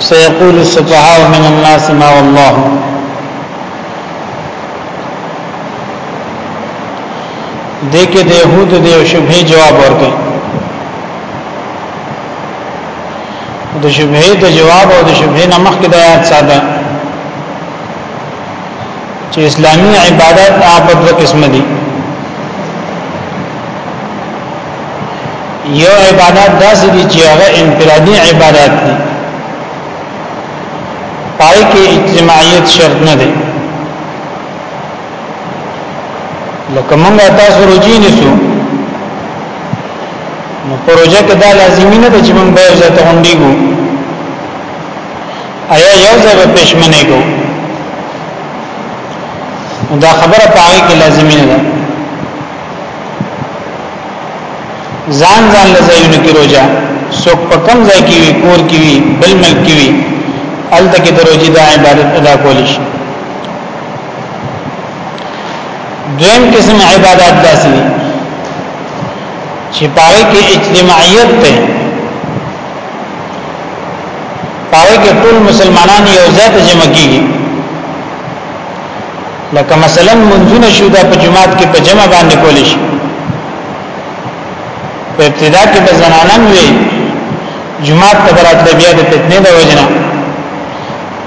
سيقول السفهاء من الناس ما والله دغه د يهود د شبهه جواب ورکړي د شبهه د جواب او د شبهه نمخ کې د آیات ساده چې اسلامي عبادت آپد و قسم دي یو عبادت داسې دي چې هغه انفرادي عبادت دي پای کې اجتماعیت شرط نه دی لکه موږ تاسو روجي نشو نو پروژه کې دا لازمي نه ده چې موږ به ځای ته غونډي کو آیا یو ځای به پښمنه کو دا خبره پای کې لازمي نه ده ځان ځان لزاینو کې روزه څوک په کم ځای کې وي کور کې وي بل ملک کې وي الته کې د روزي د عبادت ادا کول شي دویم قسم عبادت داسې دي چې پاره کې اجتماعیت ده پاره کې ټول مسلمانان یو ځای ته جمع کیږي لکه مثلا منځونه شو دا په جماعت کې په جمع باندې کول شي په ابتدا کې به زنانان وي جماعت ته براتل بیا د فتنې د وجنه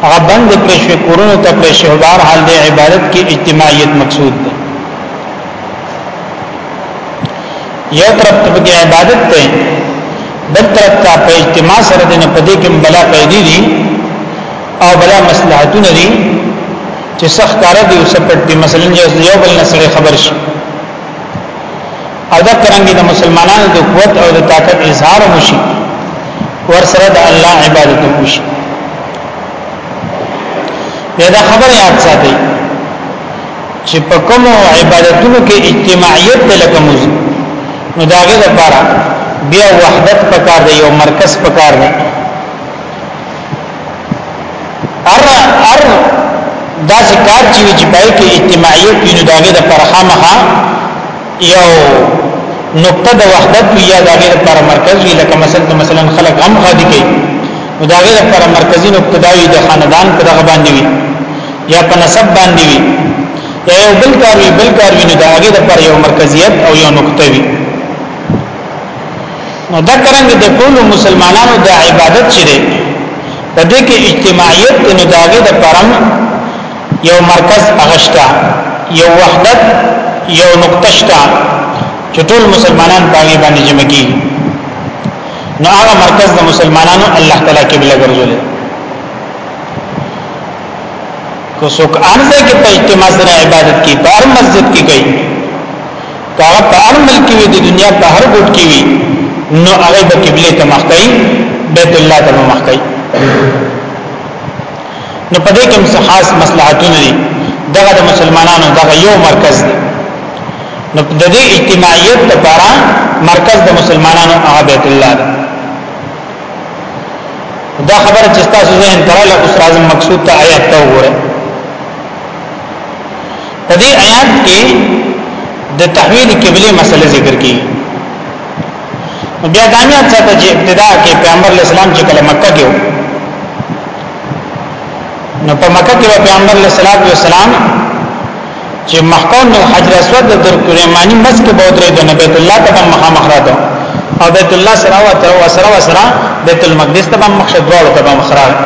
هغه بند کړی شو کورونو ته کړی شو بهر حال د عبادت کې اجتماعیت مقصود ده یو طرف ته کې عبادت ته بل طرف ته په اجتماع سره د نه پدې کې بلا پیدا دي او بلا مصلحتونه دي چې څه ښکار دي او څه پټ دي مثلا یو بل نسړي خبر شي او دا څنګه د مسلمانانو د قوت او د طاقت اظهار وشي ور سره د الله عبادت وشي دا خبر یاد ساتي چې په کوم عبادتونو کې اجتماعیت ته لکه موزي نو داګه لپاره بیا وحدت پکار دی یو مرکز پکار دی ار ار دا ذکر چې چې پای کې اجتماعیت وینو دا غي د پرخامه یو نقطه د وحدت یا د غیر پر مرکز وی لکه مثلا مثلا خلق غم غادي کوي نو دا غیر پر مرکزی نقطه دا د خاندان په دغه باندې وی یا په نسب باندې وی یا یو بل کار وی بل کار وی نو دا غیر پر یو مرکزیت او یو نقطه وی نو دا څنګه د ټول مسلمانانو د عبادت چره په دې کې اجتماعیت نو داغه د پرم یو مرکز اغشتا یو وحدت یو نقطه شتا چې ټول مسلمانان باندې باندې جمع کی نو هغه مرکز د مسلمانانو الله تعالی قبله ګرځول کو څوک ارزه کې په اجتماع سره عبادت کی بار مسجد کې گئی که هغه په هر ملک کې وي د دنیا په هر ګوټ کې وي نو هغه به قبله ته مخ کوي بیت الله ته مخ کوي نو په دې کې څه خاص مصلحتونه دي دغه د مسلمانانو دغه یو مرکز دی نو د دې اجتماعیت لپاره مرکز د مسلمانانو هغه بیت الله دی دا خبره چې تاسو ذهن ته راغله اوس راځم مقصود ته آیات ته وګورئ په دې آیات کې د تحویل قبله مسله ذکر کی بیا دانیا څه ته چې ابتدا کې پیغمبر اسلام چې کله مکه کې نو په مکه کې پیغمبر علیه الصلاۃ والسلام چې مخکون د حجر اسود د درکرمانی مس کې بہت رې د نبی الله ته مخامخ راته او بیت الله سره او سره سره بیت المقدس ته مخ شدوال ته مخ راته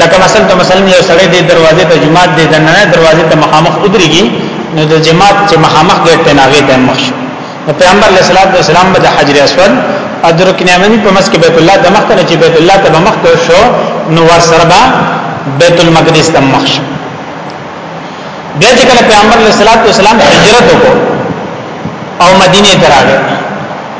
لکه مثلا ته مثلا یو سړی د دروازې ته جماعت دی د نه دروازې ته مخامخ ودرېږي نو د جماعت چې مخامخ ګټ ته ناغې ته مخ شو پیغمبر علیه الصلاۃ والسلام د حجر اسود او د رکن یمنی په مسجد بیت الله د مخ ته چې بیت الله ته مخ ته شو نو ور سره به بیت المقدس ته مخ شو بیا چې کله پیغمبر علیه الصلاۃ والسلام هجرت وکړ او مدینه ته راغی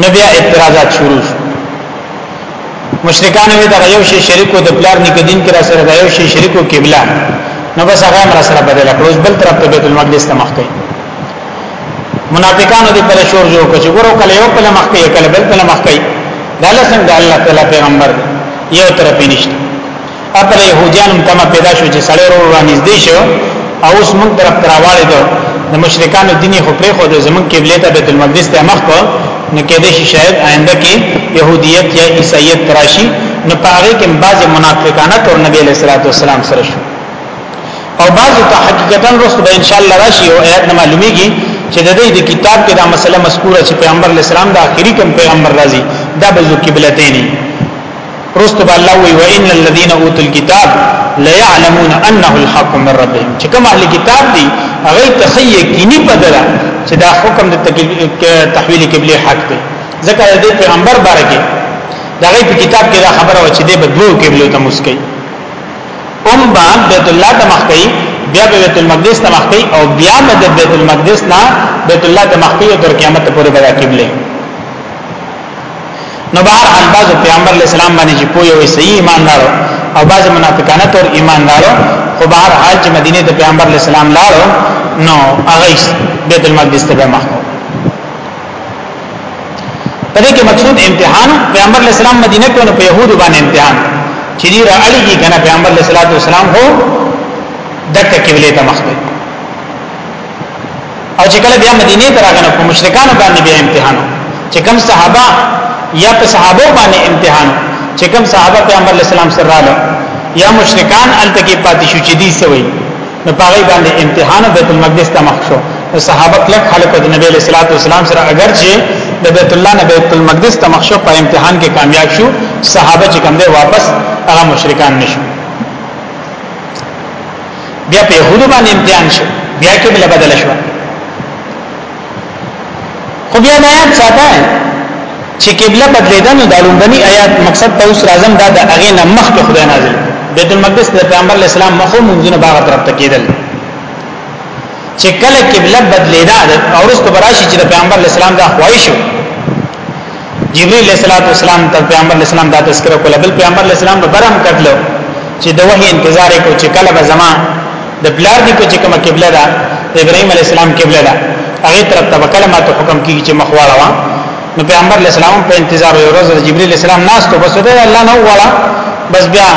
نو بیا اعتراضات شروع شو مشرکان وی دا یو شی شریکو د پلار نیک دین کې را سره دا یو شی شریکو قبله نو بس هغه را سره بدل کړو بل طرف ته بیت المقدس ته مخ کوي منافقانو دې پر شور جو کوي ګورو کله یو کله مخ کوي کله بل کله مخ کوي دا لسم د الله تعالی پیغمبر یو طرف نشته اته له يهوديانو تم پیدا شو چې سړی ورو ورو نږدې شو او اوس موږ طرف تراواله دو د مشرکانو دیني خو پرې خو د زمون قبله ته بیت المقدس ته مخ کو نو کې دې شاید آینده کې يهودیت یا عیسایت راشي نو پاره کې بعض منافقانه تور نبی علیہ الصلوۃ والسلام سره شو او بعض ته حقیقتا رسو به ان شاء الله راشي او آیات معلومیږي چې د دې د کتاب کې دا مسله مذکوره چې پیغمبر اسلام د اخیری کوم پیغمبر راځي دا به ذو قبلتین رستو با الله وی وان الذين اوتوا الكتاب لا يعلمون انه الحق من ربهم چې کوم اهل کتاب دي هغه تخیه کینی پدره چې دا حکم د تحویل قبله حق دی ځکه د پیغمبر باره کې دا غي په کتاب کې دا خبره و چې د بدلو قبله ته مسکی ام با بیت الله ته مخکی بیا بیت المقدس ته مخکی او بیا د بیت المقدس نه بیت الله ته مخکی تر قیامت پورې بیا قبله نو بهر حال بعض پیغمبر علی السلام باندې چې پوي وي صحیح ایمان راړو او بعض منافقانه تور ایمان راړو خو بهر حال چې مدینه ته پیغمبر علی السلام لاړو نو هغه بیت المقدس ته مخ په دې کې مقصود امتحان پیغمبر علی السلام مدینه کې نو په يهودو باندې امتحان چې دی را اړي کې کنه پیغمبر علی السلام هو دک قبله ته مخ او چې کله بیا مدینه ته راغله په مشرکانو باندې بیا امتحان چې کوم صحابه یا په صحابه باندې امتحان چې کوم صحابه پیغمبر اسلام سره رااله یا مشرکان التکی پاتې شو چې دي سوي نو پاره باندې امتحان بیت المقدس ته مخ شو صحابه کلک خلق د نبی صلی الله علیه وسلم سره اگر چې د بیت الله نه بیت المقدس ته مخ شو په امتحان کې کامیاب شو صحابه چې کوم دی واپس هغه مشرکان نشو بیا په يهودو باندې امتحان شو بیا کې بل بدل شو خو بیا نه یاد ساته چې قبله بدلیدل نو دالو بني آیات مقصد ته اوس راځم دا د اغه نه مخ ته خدای نازل بیت المقدس د پیغمبر اسلام مخو منځونه باغ طرف ته کېدل چې کله قبله بدلیدا او رسته براشي چې د پیغمبر اسلام دا خواهش شو جبريل عليه السلام ته پیغمبر اسلام دا تذکرہ کوله بل پیغمبر اسلام به برم کتلو چې د وحي انتظار کو چې کله به زما د بلار دی کو چې کومه قبله ده ابراهيم عليه السلام قبله ده هغه طرف ته کلمات حکم کیږي چې مخواړه وا نو پیغمبر علیہ السلام په انتظار یو ورځ جبرئیل علیہ السلام ناس ته بس ده الله نو والا بس بیا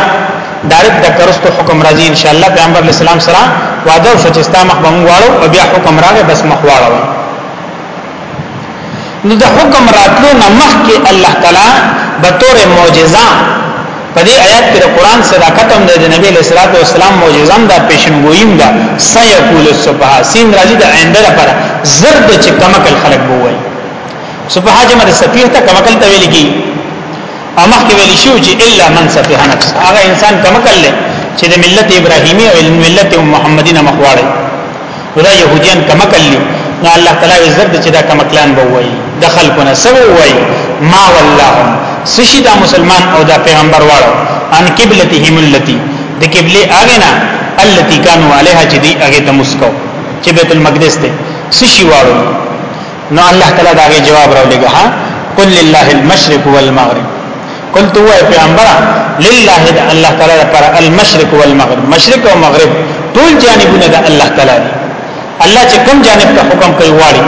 دارت د کرستو حکم راځي ان شاء الله پیغمبر علیہ السلام سره وعده شو چې ستا مخ به مو واړو او بیا حکم راغی بس مخ واړو نو د حکم راتلو نه مخکې الله تعالی به تور معجزه په دې آیات کې د قران صداقت هم د نبی له صلوات و سلام معجزه ده پیشنګویم ده سيقول الصبح سین راځي د آینده لپاره زرد چې کمکل خلق بووي صبح جمع د سفیه ته کمکل ته ویل کی او مخکې ویل شو چې الا من سفیه نفس هغه انسان کمکل له چې د ملت ابراهیمی او ملت محمدی نه مخواړي ودا يهوديان کما کلی نو الله تعالی عزت چې دا کما کلان به وای د خلقونه سو وای ما والله سشي دا مسلمان او دا پیغمبر واړو ان قبلتهم التي د قبله هغه نه التي كانوا عليها چې دی هغه ته مسکو چې بیت المقدس ته سشي واړو نو الله تعالی دا جواب راولېږه ها قل لله المشرق والمغرب قلت هو پیغمبر لله د الله تعالی لپاره المشرق والمغرب مشرق او مغرب ټول جانبونه د الله تعالی دي الله چې کوم جانب ته حکم کوي واړي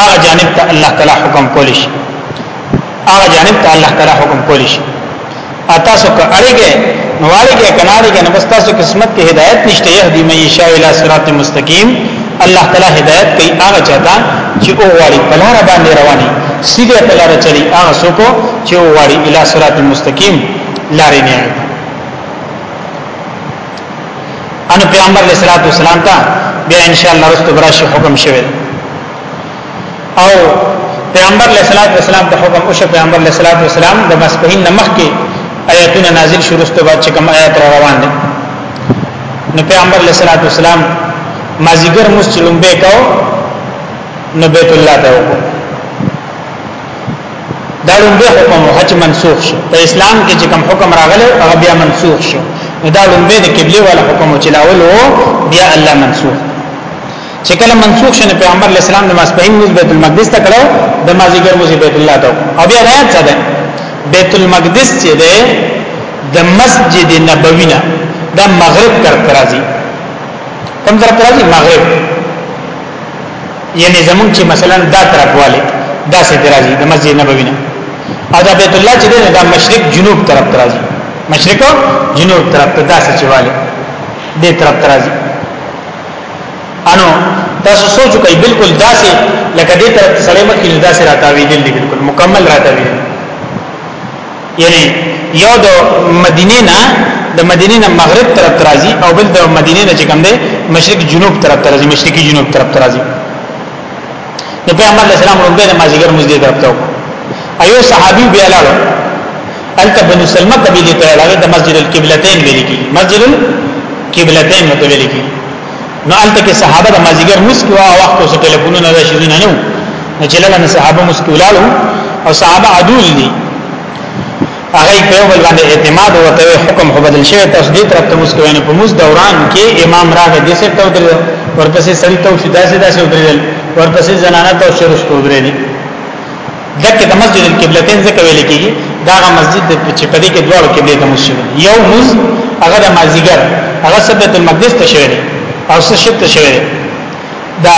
هغه جانب ته الله تعالی حکم کولی شي هغه جانب ته الله تعالی حکم کولی شي تاسو که اړیږئ نو اړیږئ کنه اړیږئ نو بس تاسو قسمت کې هدایت نشته يهدي من یشاء الی صراط مستقیم الله تعالی هدایت کوي هغه چاته چې او غواړي په لار باندې رواني سیده په لار چلی هغه څوک چې او غواړي الی صراط مستقیم لارې نه ان پیغمبر علیہ الصلوۃ والسلام ته بیا ان شاء الله رستو براشي حکم شوه او پیغمبر علیہ الصلوۃ والسلام ته حکم او شه پیغمبر علیہ الصلوۃ والسلام د مسبحین نمخ کې آیاتونه نازل شروع ستو بعد چې کوم آیات را روان دي نو پیغمبر علیہ الصلوۃ والسلام مازیګر مسلم به کو نو بیت الله ته وکړو دا لومبه حکم حج منسوخ شو په اسلام کې چې کوم حکم راغلی هغه بیا منسوخ شو دا لومبه د قبله ولا حکم چې لاول بیا الله منسوخ چې کله منسوخ شنه پیغمبر علی السلام د ماسپهین موږ بیت المقدس ته کړو د مازیګر موږ بیت الله ته او بیا غیات څه ده بیت المقدس چې ده د مسجد نبوی نه د مغرب تر ترازی کوم تر ترازی مغرب یعنی زمون چې مثلا دا طرف والے دا سه ترازی د مسجد نبوی نه او دا بیت الله چې ده د مشرق جنوب طرف ترازی مشرق جنوب طرف ته دا سه چواله دې طرف ترازی انو تاسو سوچ کوئ بالکل داسې لکه دې طرف ته سړی مخکې نه داسې راتاوي دي بالکل مکمل راتاوي یعنی یو د مدینه نه د مدینه نه مغرب طرف ترازی او بل د مدینه نه چې کوم دی مشرق جنوب طرف ترازی مشرقي جنوب طرف ترازی نو پیغمبر علیه السلام رومبه د مازیګر مزدې درپتو ایو صحابي بیا لاړو الته بنو سلمہ قبیله ته لاړو د مسجد القبلتین ویل کی مسجد القبلتین ته ویل کی نو الته کې صحابه د مازیګر مسکو او وخت اوس ټلیفونونه د شي نه نو چې لږه صحابه مسکو لاړو او صحابه عدول دي هغه یې په یو بل باندې اعتماد وته حکم خو بدل شوی تاسو دې طرف ته مسکوي نه په موږ دوران کې امام راغی دې سره ته درې ورپسې سړی ته شو داسې داسې درې ورپسې زنانه ته شروع شو درې دي دغه د مسجد القبلتين ځکه ویل کېږي دا غ مسجد چې په دې کې دوه قبله ته مسجد یو مز هغه د مازیګر هغه سبت المقدس ته شوی دی او څه شپ ته شوی دی دا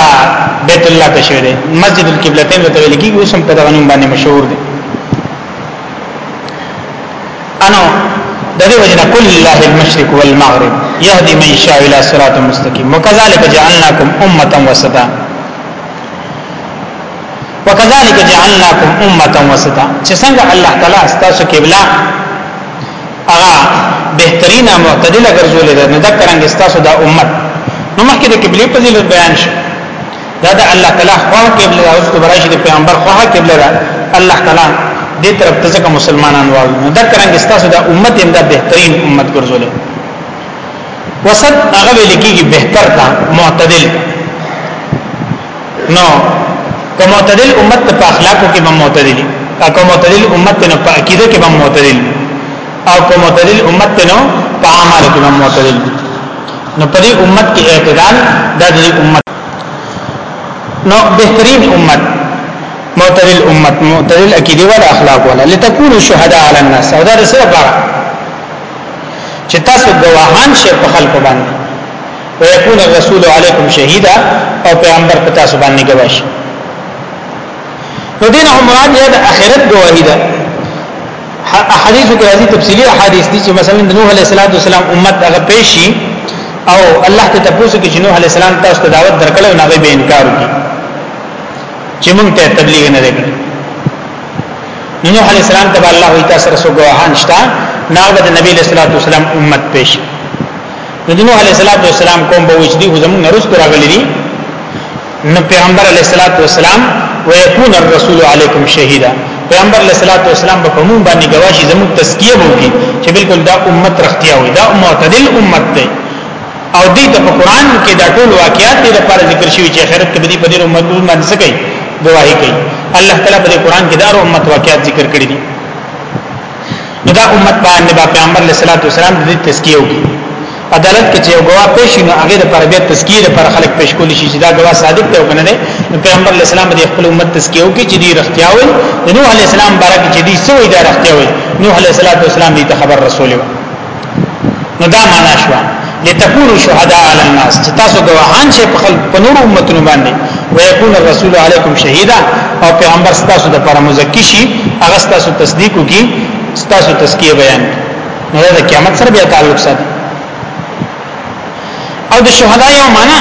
بیت الله ته شوی دی مسجد القبلتين ته ویل کېږي اوس هم په دغه نوم باندې مشهور دی انا د دې وجنه کل الله المشرق والمغرب يهدي من يشاء الى صراط مستقيم وكذلك جعلناكم امه وسطا وكذلك جعلناكم امه وسطا چې څنګه الله تعالی تاسو قبله هغه بهترینه معتدله ګرځولې ده نو دا څنګه تاسو دا امت نو مخکې د قبله فضیلت بیان شو دا د الله تعالی خو قبله او تبرش د پیغمبر خو قبله ده الله تعالی دې طرف ته ځکه مسلمانان واړو دا څنګه ستاسو د امت هم دا بهترین امت ګرځول وسط هغه لکیږي بهتر تا معتدل نو که معتدل امت په اخلاقو کې به معتدل او که معتدل امت نه په عقیده کې به معتدل او که معتدل امت نه په اعمال کې به معتدل نو په دې امت کې اعتدال د دې امت نو بهترین امت معتدل امت معتدل عقیده او اخلاق ولا لتكون شهداء على الناس او دا رسول بارا چې تاسو گواهان شئ په خلق باندې ويكون الرسول عليكم شهيدا او پیغمبر په تاسو باندې گواش نو دینه مراد یې د اخرت گواهی ده احادیث کې راځي تفصیلی احادیث دي چې مثلا د نوح علیه السلام امت هغه پېشي او الله ته تاسو کې چې نوح علیه السلام تاسو ته دعوت درکړو نه به انکار وکړي چې موږ ته تبلیغ نه وکړي نوح علیه السلام ته الله وی تاسو رسو ګواهان شته ناغه د نبی صلی الله علیه وسلم امت پېش نو نوح علیه السلام قوم به وجدي زموږ نرست راغلي نو پیغمبر علیه الصلاۃ والسلام ويكون الرسول علیکم شهیدا پیغمبر علیه الصلاۃ والسلام په موږ باندې گواہی زموږ تزکیه وکړي چې بالکل دا امت رختیا وي دا معتدل امت دی او دې ته په قران کې دا ټول واقعیات دې لپاره ذکر شوی چې آخرت کې به دې په دې امت باندې څه کوي گواہی کوي الله تعالی په قران کې دا امت واقعیات ذکر کړی دي نو دا امت باندې با پیغمبر علیه الصلاۃ والسلام د تزکیه وکړي عدالت کې چې یو غوا پېښ نو هغه د پر بیا تزکیه لپاره خلک پېښ کول شي چې دا غوا صادق دی او کنه نه نو پیغمبر علیه السلام د خپل امت تزکیه وکړي چې دی رښتیا وي نو علیه السلام بارک چې دی سوې دا رښتیا وي نو علیه الصلاۃ والسلام دې خبر رسول وي نو دا معنا شو لتكونوا شهداء على الناس چې تاسو ګواهان شئ په خلق په نور امتونو باندې ويكون الرسول عليكم شهيدا او پیغمبر تاسو د پر مزکی شي هغه تاسو تصدیق وکي تاسو تزکیه بیان نو دا قیامت سره بیا تعلق ساتي او د شهدا یو معنا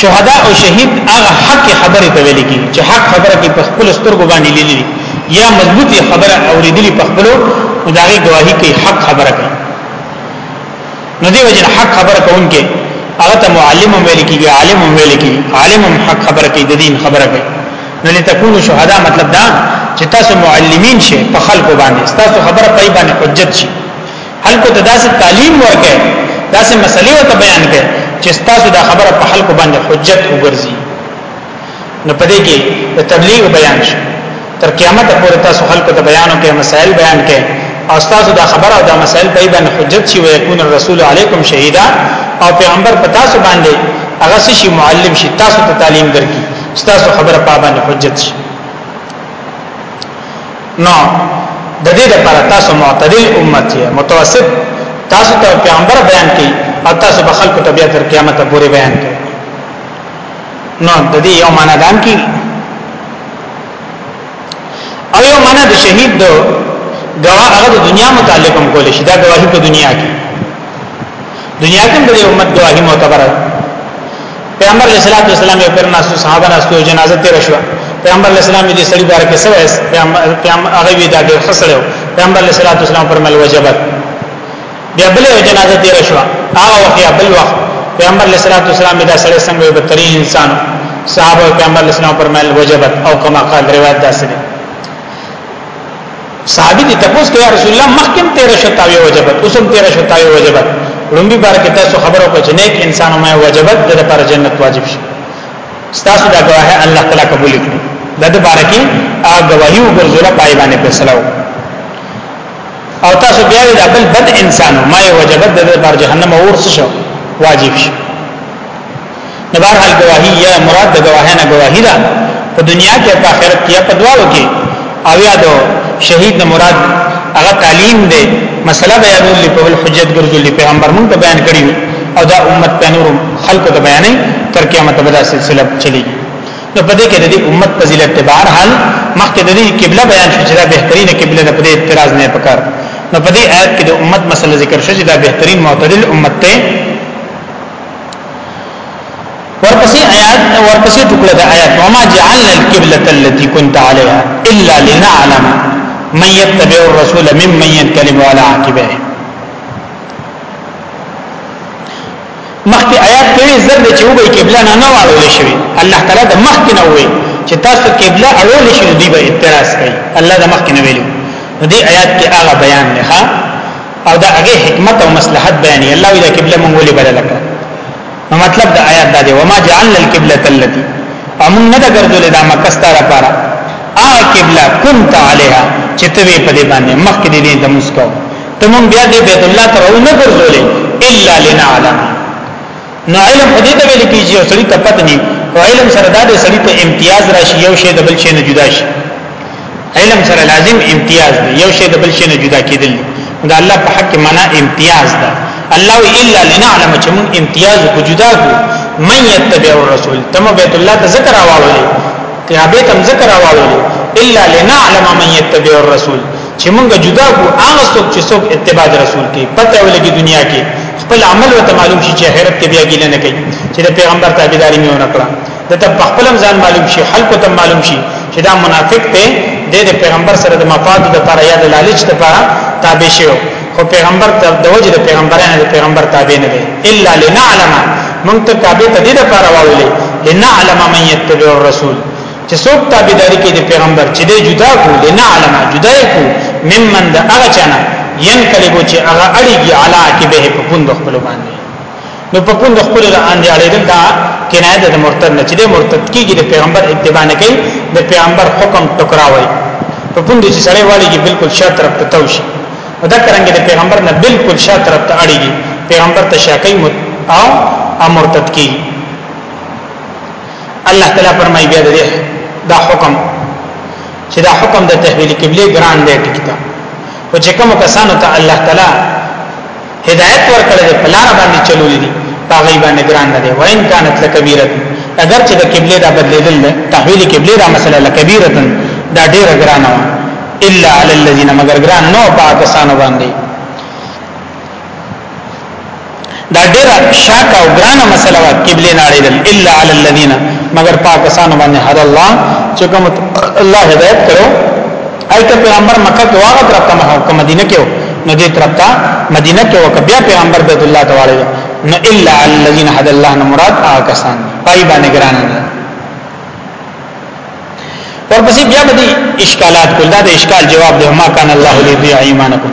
شهدا او شهید هغه حق خبره ته ویل کی چې حق خبره کې په خپل سترګو باندې لیدلی یا مضبوطی خبره اوریدلی په خپل داغي گواہی کې حق خبره کوي نو دی وجه حق خبره کوونکې هغه ته معلم ویل کیږي عالم ویل کیږي عالم حق خبره کوي د دین خبره کوي نو لتكونوا شهدا مطلب دا چې تاسو معلمین شئ په خلکو باندې تاسو خبره پای باندې حجت شئ خلکو ته داسې تعلیم ورکړي داسې مسلې او ته بیان کړي چې تاسو دا خبره په خلکو باندې حجت وګرځي نو پدې کې د تبلیغ بیان شي تر قیامت پورې تاسو خلکو ته بیان او کې مسائل بیان کړي او تاسو دا خبره او دا مسائل په باندې حجت شي ويكون الرسول علیکم شهیدا او پیغمبر په تاسو باندې هغه شي معلم شي تاسو ته تعلیم درکړي تاسو خبره په باندې حجت شي نو د دې لپاره تاسو معتدل امت یې متوسط تاسو ته پیغمبر بیان کړي او تاسو به خلکو ته بیا تر قیامت پورې بیان کړي نو د دې یو معنا دام کی او یو معنا د شهید دو گواه هغه د دنیا متعلق هم کول شي دا گواهی په دنیا کې دنیا کې د امت گواهی معتبره پیغمبر علیہ الصلوۃ والسلام یو پر ناس صحابه ناس کو جنازه تیر شو پیغمبر علیہ السلام دې سړي بار کې سویس پیغمبر هغه وی دا ډېر خسړو پیغمبر علیہ الصلوۃ والسلام پر مل وجبت بیا بل یو جنازه تیر شو هغه وخت یا بل وخت پیغمبر علیہ الصلوۃ والسلام دا سړی څنګه یو بهترین انسان صحابه پیغمبر علیہ السلام پر مل وجبت او کما قال روایت داسې صحابي دې تاسو کې یا رسول الله مخکم 13 شتاوي وجبت اوسم 13 شتاوي وجبت لومبي بار کې تاسو خبرو کو چې نیک انسان مې وجبت د لپاره جنت واجب شي تاسو دا گواهه الله تعالی قبول کړي د دې بار کې هغه گواهي وګرځوله پای باندې فیصله او تاسو بیا د خپل بد انسان ما وجبت د لپاره جهنم اور څه شو واجب شي نو بهر حال گواهی یا مراد د گواهی نه گواهی ده په دنیا کې په آخرت کې په دواړو کې او یا د شهید نه مراد هغه تعلیم دی مسله بیانول په بل حجت ګرځول پیغمبر مونږ ته بیان کړی او دا امت په نور خلکو ته بیانې تر قیامت به دا سلسله چلی نو په دې کې د دې امت فضیلت په بهر حال مخکې د دې قبله بیان شوه چې دا بهترینه قبله ده په دې اعتراض نه پکار نو په دې آیت کې د امت مسله ذکر شوه چې دا بهترین معتدل امت ته ورپسې آیات ورپسې ټکړه د آیات وما جعلنا القبلة التي كنت عليها الا لنعلم من يتبع الرسول ممن ينقلب على عقبه مخکې آیات کې زر چې وبې قبله نه نه واړول شي الله تعالی د مخکې نه وې چې تاسو قبله اړول شي دوی به اعتراض کوي الله د مخکې نه ویلو دې آیات کې هغه بیان نه او دا هغه حکمت او مصلحت بیانې الله وی دا قبله مونږ ولې بدل کړه نو مطلب دا آیات دا دی وما جعلنا القبلة التي امون نه دا ګرځول دا مکه ستاره پاره ا قبله كنت عليها چې ته په دې باندې مخکې دې ته مسکو ته مونږ بیا دې بیت الله ته راو نه ګرځولې الا لنعلم نو علم خو دې ته ویل کیږي یو سړی ته پته ني او علم سره دا دې سړی ته امتیاز راشي یو شی د بل شي نه جدا شي علم سره لازم امتیاز دی یو شی د بل شي نه جدا کېدل دا الله په حق معنا امتیاز ده الله الا لنعلم چې موږ امتیاز کو جدا کو من يتبع الرسول تم بیت الله ته ذکر اواله کعبه تم ذکر اواله الا لنعلم من يتبع الرسول چې موږ جدا کو هغه څوک چې څوک اتباع رسول کوي پته ولګي دنیا کې خپل عمل وته معلوم شي چې حیرت کې بیا ګیله نه کوي چې د پیغمبر تابعداري مې ونه کړه د ته خپل ځان معلوم شي خلکو ته معلوم شي چې دا منافق دی د پیغمبر سره د مفاد د لپاره یا د لالچ لپاره تابع شي خو پیغمبر ته د وجه د پیغمبرانو د پیغمبر تابع نه دی الا لنعلم مونږ ته تابع ته د لپاره واولې لنعلم من يتبع الرسول چې څوک تابعداري کوي د پیغمبر چې د جدا کو لنعلم جدا کو ممن د هغه چانه ينقلبو چې هغه اړيږي علا کې به په پوند خپل باندې نو په پوند خپل باندې اړېدل دا کنایه د مرتد نه چې د مرتد کېږي د پیغمبر اتباع نه کوي د پیغمبر حکم ټکراوي په پوند چې سړی والي کې بالکل شاته طرف ته توشي دا څنګه د پیغمبر نه بالکل شاته طرف ته اړيږي پیغمبر ته شاکې او امرتد کېږي الله تعالی فرمایي بیا دې دا حکم چې دا حکم د تحویل قبله ګران دی ټکتا او چې کوم کسانو ته الله تعالی هدایت ورکړي په لار باندې چلولې دي په غي باندې ګران نه دی وین کانت لکبیره اگر چې د قبله دا بدلیدل نه تحویل قبله دا مسله لکبیره دا ډیر ګران و الا علی الذین مگر ګران نو پاکستان باندې دا ډیره شاک او ګرانه مسله وا قبله ناړیدل الا علی الذین مگر پاکستان باندې حد الله چې کوم الله هدایت کړو ایت پیغمبر مکه کې واغ طرف ته مکه مدینه کې نو دې طرف ته مدینه کې وک بیا پیغمبر بیت الله تعالی نو الا علی الذین حد الله مراد پاکستان پای باندې ګرانه ورپسې بیا به دي اشکالات کول دا د اشکال جواب دی ما کان الله ليضيع ایمانکم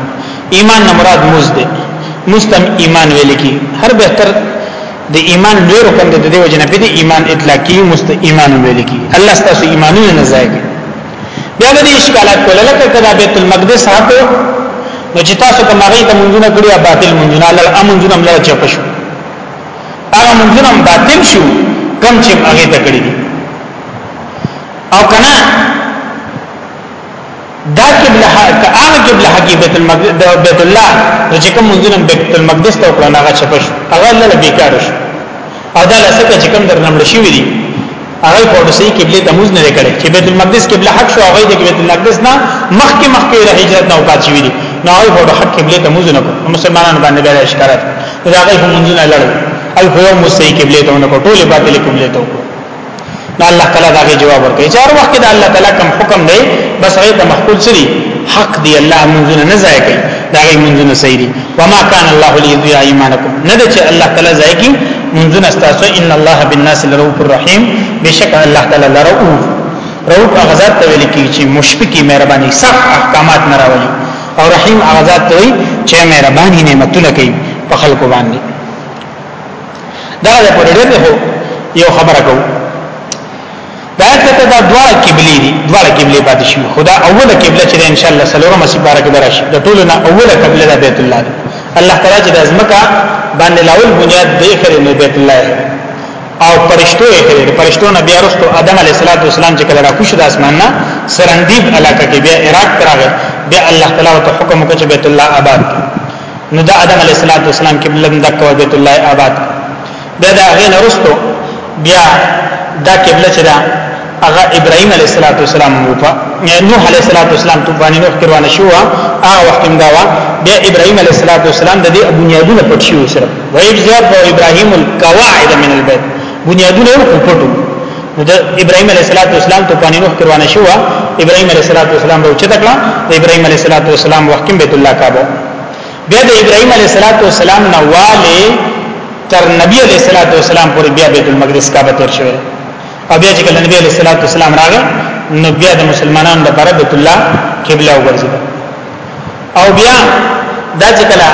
ایمان نه مراد موز دی مستم ایمان ویل کی هر بهتر د ایمان ډیر کوم د دې وجنه په دې ایمان اطلاق کی مست ایمان ویل کی الله ستاسو ایمانونه نه ځای کی بیا به دي اشکالات کول لکه کدا بیت المقدس هاتو نو چې تاسو کوم هغه ته منځونه کړی باطل منځونه الله امنځونه مله چپ شو هغه منځونه باطل شو کم چې هغه ته کړی او کنا دا قبله هغه قبله حقي بیت المقدس د بیت الله چې کوم منځونه بیت المقدس ته وکړه هغه چپش هغه لاله بیکار شو او دا لسکه چې کوم درنمل شي وي هغه په دې قبله ته موز نه کړي چې بیت المقدس قبله حق شو هغه د بیت المقدس نه مخکې مخکې د هجرت نه وکړ شي دي نو هغه په حق قبله ته موز نه کو مسلمانانو باندې ډېر اشکارات دا هغه منځونه لړل او هو مستحق قبله ته نه کو ټول باطل قبله ته دا الله تعالی دا جواب ورکړي چې هر وخت دا الله تعالی کوم حکم دی بس هغه د محفوظ سری حق دی الله منځونه نه ځای کوي دا غي منځونه صحیح دي وما كان الله ليضيع ايمانكم نه ده چې الله تعالی ځای کوي منځونه تاسو ان الله بالناس لرؤوف الرحيم بشک الله تعالی لرؤوف رؤوف غزاد ته ویل کی چې مشفقي مهرباني سخت احکامات نه راولي او رحیم غزاد ته وي چې مهرباني نعمتونه کوي په خلکو باندې دا د پوره ډېر دی یو خبره کوو دا کته دا دواړه قبلي دي دواړه قبلي پاتې شي خدا اوله قبله چې ان شاء الله سلورمه سي بارک درشي د ټولو نه اوله قبله د بیت الله ده الله تعالی چې د ازمکا باندې لاول بنیاد دی کړی نو بیت الله او پرشتو یې کړی د پرشتو نه بیا وروسته ادم علیه السلام چې کله راکوش د اسمان نه سرندیب علاقه کې بیا عراق تراغه بیا الله تعالی ته حکم وکړ چې بیت الله آباد نو دا ادم علیه السلام کې بلم د کوه بیت الله آباد بیا دا غین رستو بیا دا قبله چې دا هغه ابراهيم عليه السلام وو نوح عليه السلام ته باندې نوح کړوان شو هغه وخت هم دا وا بیا ابراهيم عليه السلام د دې بنیادونه پټ شو سره وایي ځواب ابراهيم القواعد من البيت بنیادونه پټو نو د ابراهيم عليه السلام ته باندې نوح پروانه شو ابراهيم عليه السلام به چته کړه د ابراهيم عليه السلام وحکم بیت الله کعبه بیا د ابراهيم عليه السلام نه والي تر نبی عليه السلام پورې بیا بیت المقدس کعبه تیر شوه او بیا چې کله نبی عليه السلام راغی نو بیا د مسلمانانو لپاره بیت الله قبله وګرځید او بیا دا چې کله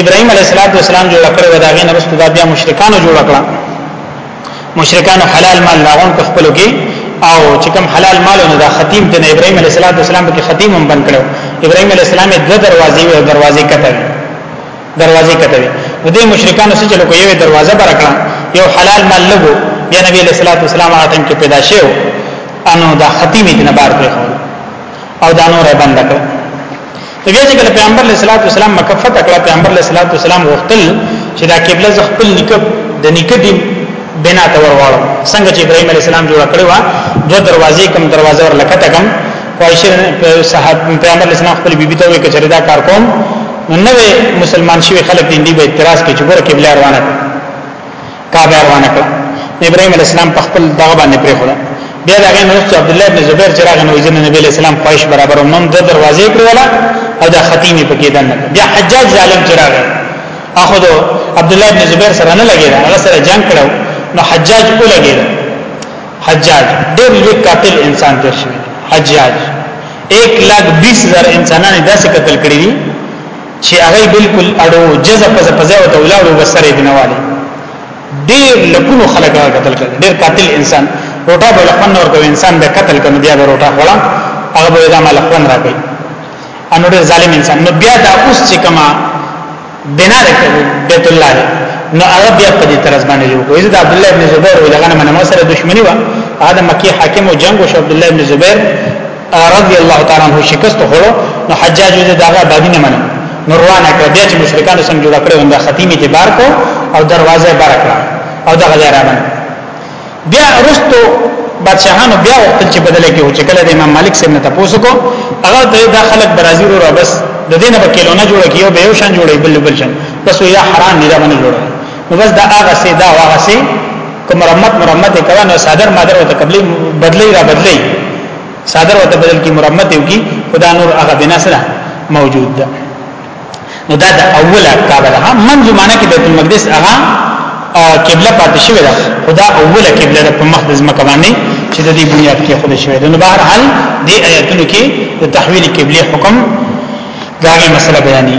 ابراهيم عليه السلام جوړ کړو دا غي نرسته دا بیا مشرکانو جوړ کړو مشرکان حلال مال راغون په خپل کې او چې کوم حلال مال نه دا ختم ته ابراهيم عليه السلام کې ختم هم بند کړو ابراهيم عليه السلام د دروازې او دروازې کتل دروازې کتل نو دې مشرکان څه چلو کوي دروازه برکړه یو حلال مال لګو بیا نبی عليه السلام هغه کې پیدا شو انو دا ختم دې نه بار کړو او دا نور بند کړو ته بیا چې کله پیغمبر علیه الصلاۃ والسلام مکه فتح کړه پیغمبر علیه الصلاۃ والسلام غوښتل چې دا قبله ز خپل نکب د نکد بنا ته ورواړو څنګه چې ابراهیم علیه السلام جوړ کړو دوه دروازې کم دروازه ورلکته کم کوایشه صاحب پیغمبر علیه السلام خپل بیبي ته وی کچره دا کار کوم نو نوې مسلمان شوی خلک دین دی به اعتراض کوي چې ګوره قبله روانه کعبه روانه کړه ابراهيم عليه السلام په خپل دغه باندې پرې خړه بیا دا غي نو چې عبد الله بن زبير چې راغی نو ځنه نبی عليه السلام خواهش برابر نوم د دروازې پر ولا او د ختیمې پکې دنه بیا حجاج ظالم چې راغی اخذ عبد الله بن زبير سره نه لګیدا هغه سره جنگ کړو نو حجاج کو لګیدا حجاج ډېر لوی قاتل انسان تر شوی حجاج 1 لک 20 هزار انسانانو داسې قتل کړی دي چې هغه بالکل اړو جزا په ځپځه او تولاړو بسره بنواله ډیر لکونو خلک هغه قتل کړ ډیر قاتل انسان روټه به لخن ور کوي انسان به قتل کړي بیا به روټه خړا هغه به دا مال خپل راکړي انو ډیر ظالم انسان نو بیا دا اوس چې کما بنا لري بیت الله نو هغه بیا په دې طرز باندې جوړ کوي دا عبد الله ابن زبیر ولغنه منه سره دښمنی و هغه مکی حاکم او جنگ او عبد الله ابن زبیر رضی الله تعالی عنہ شکست خوړو نو حجاج دې داغه آبادی نه منو نو روانه کړ بیا چې مشرکان سم جوړ کړو دا ختیمه ته بار کو او دروازه بار کړ او دغه لاره من بیا رستو بادشاہانو بیا وخت چې بدل کې و چې کله د امام مالک سره ته پوسو کو هغه د خلک برازیل رو بس د دینه په کلونه جوړ کیو به یو شان جوړي بل بل شان بس یا حرام نه باندې جوړي نو بس دا هغه سي دا هغه سي کوم مرمت مرمت کړه نو صادر مادر او تقبلی بدلی را بدلی صادر او تبدل کی مرمت یو کی خدا نور هغه بنا سره موجود ده نو دا د اوله کعبه ده من زمانہ کې بیت المقدس هغه قبله پاتې شوې ده خدا اوله قبله ده په مقدس مکه باندې چې د دې بنیاد کې خود شوې ده نو بهر حال دې آیاتونو کې د تحویل قبله حکم داغه مسله بیانې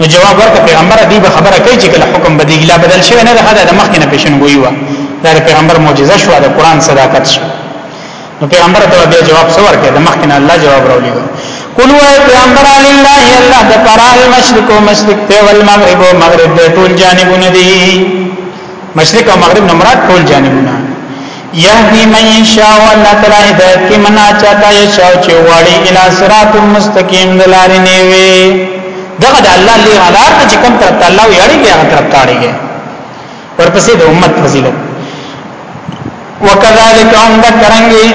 نو جواب ورکړه پیغمبر دی به خبره کوي چې کله حکم بدلیږي لا بدل شوی نه ده د مخکې نه پیشنګوي و دا پیغمبر معجزه شو د قران صداقت شو نو پیغمبر ته بیا جواب څور کړ د مخکې نه الله جواب راولي قل وای پیغمبر علی الله الله د پر المشرق او مشرق ته والمغرب او مغرب ته ټول جانبونه دي مشرق او مغرب نه مراد ټول جانبونه یهدی من یشاء الله تعالی هدایت کی منا چاته یشاء چې واړی الی صراط مستقیم دلارې نیوي دغه د الله لې غلار ته چې کوم تر الله یړي کې هغه تر تاړيږي ورپسې د امت فضیلت وکذالک هم ذکرنګي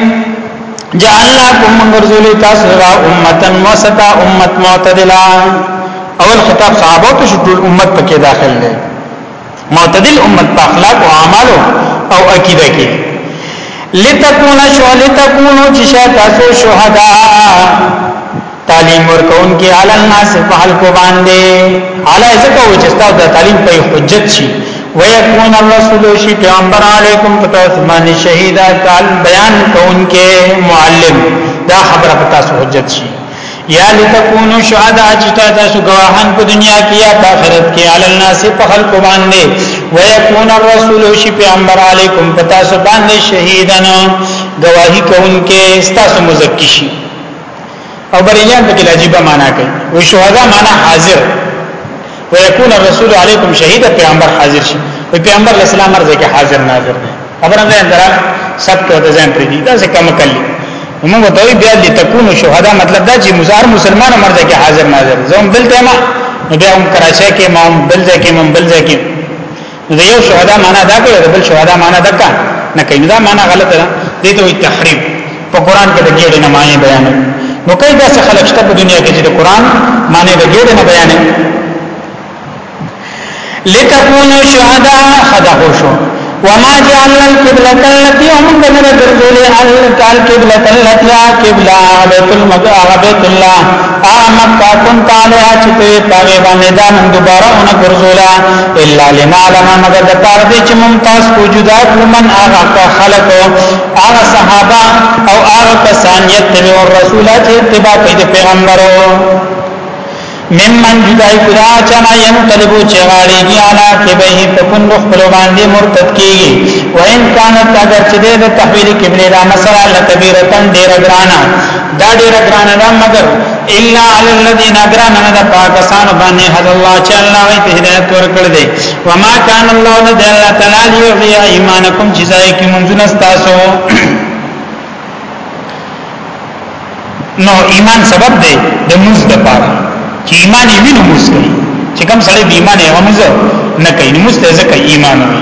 جعلناکم من رسول تاسو را امتا وسطا امت معتدلا اول خطاب صحابه ته شټول امت پکې داخل دي معتدل امت په اخلاق او اعمالو او عقیده کې لتكون شهلتكون چې شاید تاسو شهدا تعلیم ورکون کې علی الناس په خلق باندې علی زکه و چې تاسو د تعلیم په حجت شي ويكون الرسول شي پیغمبر علیکم تاسو باندې شهیدا کال بیان کون کې معلم دا خبره تاسو حجت شي یا لتكونوا شهداء چې تاسو گواهان په دنیا کې یا په آخرت کې علی الناس په خلق باندې ويكون الرسول شي پیغمبر علیکم پتا سو باندې شهیدن گواہی کوونکې تاسو مزکی شي او بریان په کې عجیب معنا کوي او شهدا معنا حاضر ويكون الرسول عليكم شهيدا پیغمبر حاضر شي په پیغمبر اسلام مرزه کې حاضر ناظر دی خبره ده اندرا سب ته د ځان پری دي دا څه کم کلی موږ ته وی بیا دې تكون شهدا مطلب دا چې مزار مسلمان مرزه کې حاضر ناظر زوم بل ته ما بیا هم کراچۍ کې ما هم بل ځای کې ما بل ځای کې نو د یو شهدا معنا دا کوي د بل شهدا معنا دا کوي نه کوي دا معنا غلطه ده دې ته وي تحریف په قران کې د ګډ نه معنی بیان نو کوي دا څه خلک شته په دنیا کې چې د قران معنی د ګډ نه بیان لتكونوا شهداء خدا خوشو وما جعلنا القبلة التي هم كنا نقول القبلة التي قبلة بيت المقدس بيت الله هغه مکه كنت عليها چې ته پاغه باندې دا نن دوباره اون ګرځولا الا لنعلم مگر د پاره دې چې ممتاز کو جدا من هغه کا خلق هغه صحابه او هغه کسان یتبع الرسول چې اتباع کوي د پیغمبرو ممن جدای کدا چنا یم طلبو چغاړي کی انا کې به په کند خپل باندې مرتد کیږي و ان کانت اگر چې د تحویل قبله دا مسله لکبیرتن ډیر ګرانا دا ډیر ګران ده مگر الا علی الذین اگران نه ده پاکستان باندې حد الله چې الله یې په هدایت ورکړ دې وما کان الله نه ده الله تعالی یضیع ایمانکم چې ځای کې منځونه تاسو نو ایمان سبب دی د موږ د پاره چې ایمان یې وینو موږ کوي چې کوم سړی د ایمان یې ومزه نه کوي موږ ته ځکه ایمان وي